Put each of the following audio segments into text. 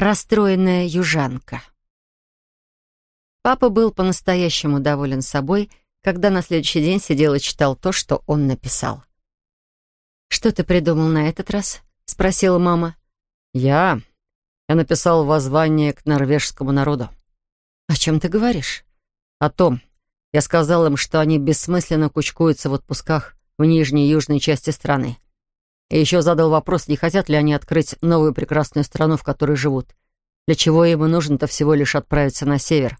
Расстроенная южанка. Папа был по-настоящему доволен собой, когда на следующий день сидел и читал то, что он написал. «Что ты придумал на этот раз?» — спросила мама. «Я? Я написал воззвание к норвежскому народу». «О чем ты говоришь?» «О том. Я сказал им, что они бессмысленно кучкуются в отпусках в нижней южной части страны. И еще задал вопрос, не хотят ли они открыть новую прекрасную страну, в которой живут. Для чего им и нужно-то всего лишь отправиться на север,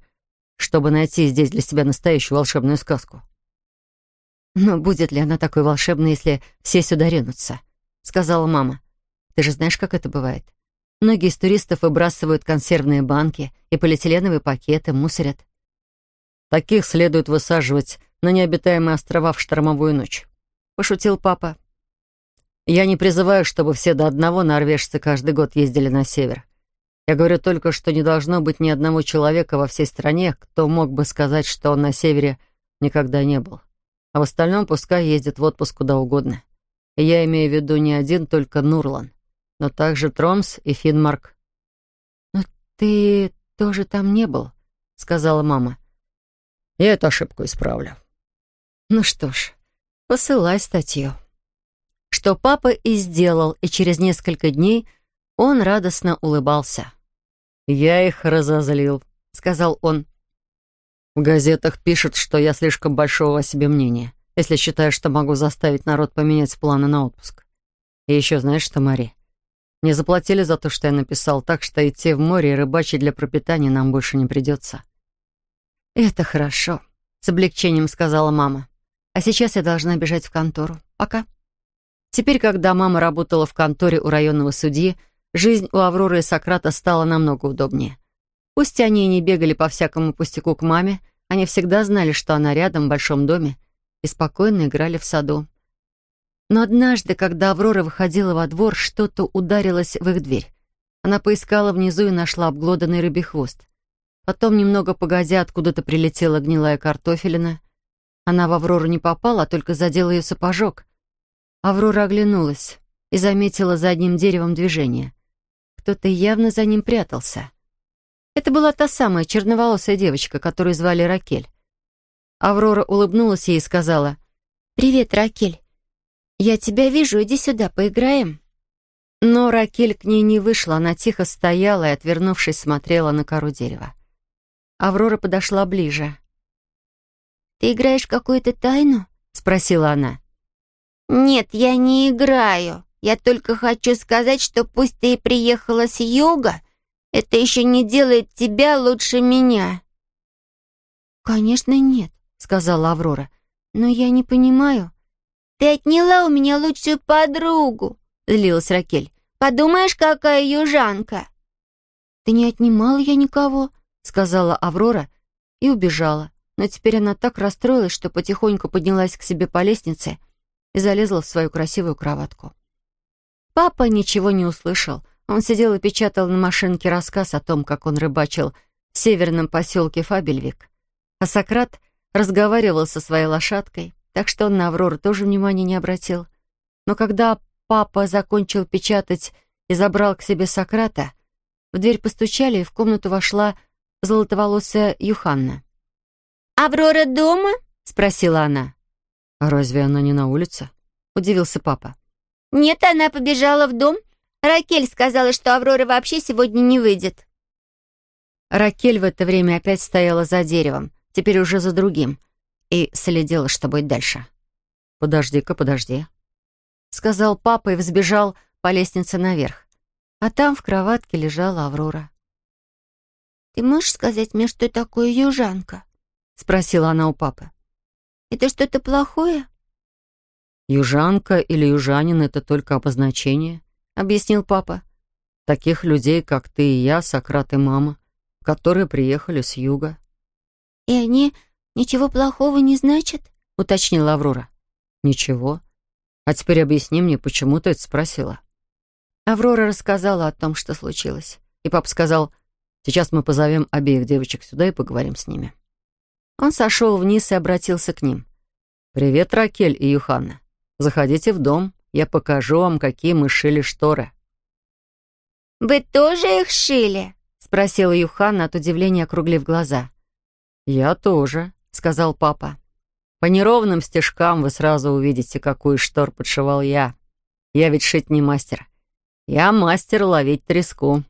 чтобы найти здесь для себя настоящую волшебную сказку. «Но будет ли она такой волшебной, если все сюда ринутся?» — сказала мама. «Ты же знаешь, как это бывает. Многие из туристов выбрасывают консервные банки и полиэтиленовые пакеты, мусорят. Таких следует высаживать на необитаемые острова в штормовую ночь», — пошутил папа. Я не призываю, чтобы все до одного норвежцы каждый год ездили на север. Я говорю только, что не должно быть ни одного человека во всей стране, кто мог бы сказать, что он на севере никогда не был. А в остальном пускай ездит в отпуск куда угодно. И я имею в виду не один только Нурлан, но также Тромс и Финмарк. «Но ты тоже там не был», — сказала мама. «Я эту ошибку исправлю». «Ну что ж, посылай статью» что папа и сделал, и через несколько дней он радостно улыбался. «Я их разозлил», — сказал он. «В газетах пишут, что я слишком большого о себе мнения, если считаю, что могу заставить народ поменять планы на отпуск. И еще знаешь что, Мари? Мне заплатили за то, что я написал, так что идти в море и рыбачить для пропитания нам больше не придется». «Это хорошо», — с облегчением сказала мама. «А сейчас я должна бежать в контору. Пока». Теперь, когда мама работала в конторе у районного судьи, жизнь у Авроры и Сократа стала намного удобнее. Пусть они и не бегали по всякому пустяку к маме, они всегда знали, что она рядом в большом доме, и спокойно играли в саду. Но однажды, когда Аврора выходила во двор, что-то ударилось в их дверь. Она поискала внизу и нашла обглоданный рыбий хвост. Потом, немного погодя, откуда-то прилетела гнилая картофелина. Она в Аврору не попала, а только задела ее сапожок. Аврора оглянулась и заметила за одним деревом движение. Кто-то явно за ним прятался. Это была та самая черноволосая девочка, которую звали Ракель. Аврора улыбнулась ей и сказала, «Привет, Ракель. Я тебя вижу, иди сюда, поиграем». Но Ракель к ней не вышла, она тихо стояла и, отвернувшись, смотрела на кору дерева. Аврора подошла ближе. «Ты играешь какую-то тайну?» — спросила она. «Нет, я не играю. Я только хочу сказать, что пусть ты и приехала с юга, это еще не делает тебя лучше меня». «Конечно нет», — сказала Аврора. «Но я не понимаю». «Ты отняла у меня лучшую подругу», — злилась Ракель. «Подумаешь, какая южанка». «Да не отнимала я никого», — сказала Аврора и убежала. Но теперь она так расстроилась, что потихоньку поднялась к себе по лестнице — и залезла в свою красивую кроватку. Папа ничего не услышал. Он сидел и печатал на машинке рассказ о том, как он рыбачил в северном поселке Фабельвик. А Сократ разговаривал со своей лошадкой, так что он на Аврору тоже внимания не обратил. Но когда папа закончил печатать и забрал к себе Сократа, в дверь постучали, и в комнату вошла золотоволосая Юханна. «Аврора дома?» — спросила она. «А разве она не на улице?» — удивился папа. «Нет, она побежала в дом. Ракель сказала, что Аврора вообще сегодня не выйдет». Ракель в это время опять стояла за деревом, теперь уже за другим, и следила, что будет дальше. «Подожди-ка, подожди», — сказал папа и взбежал по лестнице наверх. А там в кроватке лежала Аврора. «Ты можешь сказать мне, что такое южанка?» — спросила она у папы. Это что-то плохое?» «Южанка или южанин — это только обозначение», — объяснил папа. «Таких людей, как ты и я, Сократ и мама, которые приехали с юга». «И они ничего плохого не значат?» — уточнила Аврора. «Ничего. А теперь объясни мне, почему ты это спросила?» Аврора рассказала о том, что случилось. И папа сказал, «Сейчас мы позовем обеих девочек сюда и поговорим с ними». Он сошел вниз и обратился к ним. «Привет, Ракель и Юханна. Заходите в дом, я покажу вам, какие мы шили шторы». Вы тоже их шили?» — спросила Юханна от удивления, округлив глаза. «Я тоже», — сказал папа. «По неровным стежкам вы сразу увидите, какую штор подшивал я. Я ведь шить не мастер. Я мастер ловить треску».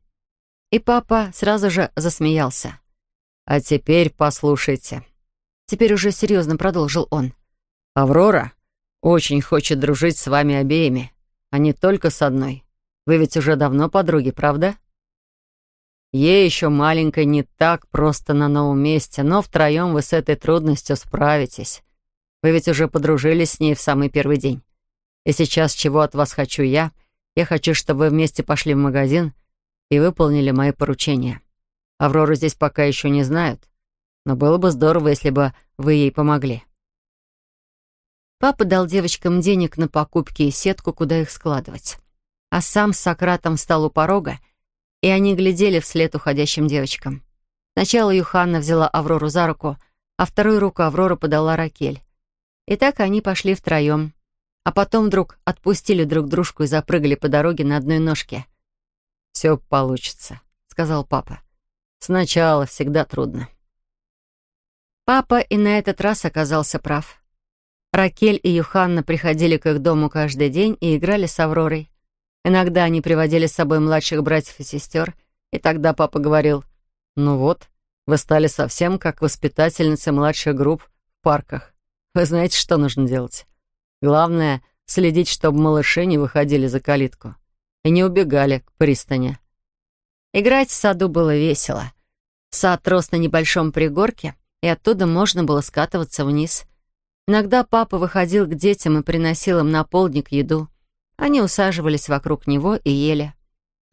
И папа сразу же засмеялся. «А теперь послушайте». Теперь уже серьезно продолжил он. «Аврора очень хочет дружить с вами обеими, а не только с одной. Вы ведь уже давно подруги, правда?» Ей еще маленькой не так просто на новом месте, но втроем вы с этой трудностью справитесь. Вы ведь уже подружились с ней в самый первый день. И сейчас чего от вас хочу я? Я хочу, чтобы вы вместе пошли в магазин и выполнили мои поручения. Аврору здесь пока еще не знают, но было бы здорово, если бы вы ей помогли». Папа дал девочкам денег на покупки и сетку, куда их складывать. А сам с Сократом встал у порога, и они глядели вслед уходящим девочкам. Сначала Юханна взяла Аврору за руку, а вторую руку Аврора подала Ракель. И так они пошли втроем, а потом вдруг отпустили друг дружку и запрыгали по дороге на одной ножке. «Все получится», — сказал папа. «Сначала всегда трудно». Папа и на этот раз оказался прав. Ракель и Юханна приходили к их дому каждый день и играли с Авророй. Иногда они приводили с собой младших братьев и сестер, и тогда папа говорил, «Ну вот, вы стали совсем как воспитательницы младших групп в парках. Вы знаете, что нужно делать? Главное — следить, чтобы малыши не выходили за калитку и не убегали к пристани. Играть в саду было весело. Сад рос на небольшом пригорке, и оттуда можно было скатываться вниз. Иногда папа выходил к детям и приносил им на полдник еду. Они усаживались вокруг него и ели.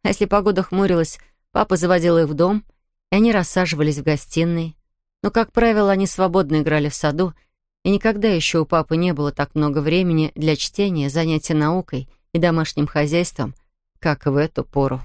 А если погода хмурилась, папа заводил их в дом, и они рассаживались в гостиной. Но, как правило, они свободно играли в саду, и никогда еще у папы не было так много времени для чтения, занятия наукой и домашним хозяйством — как в эту пору.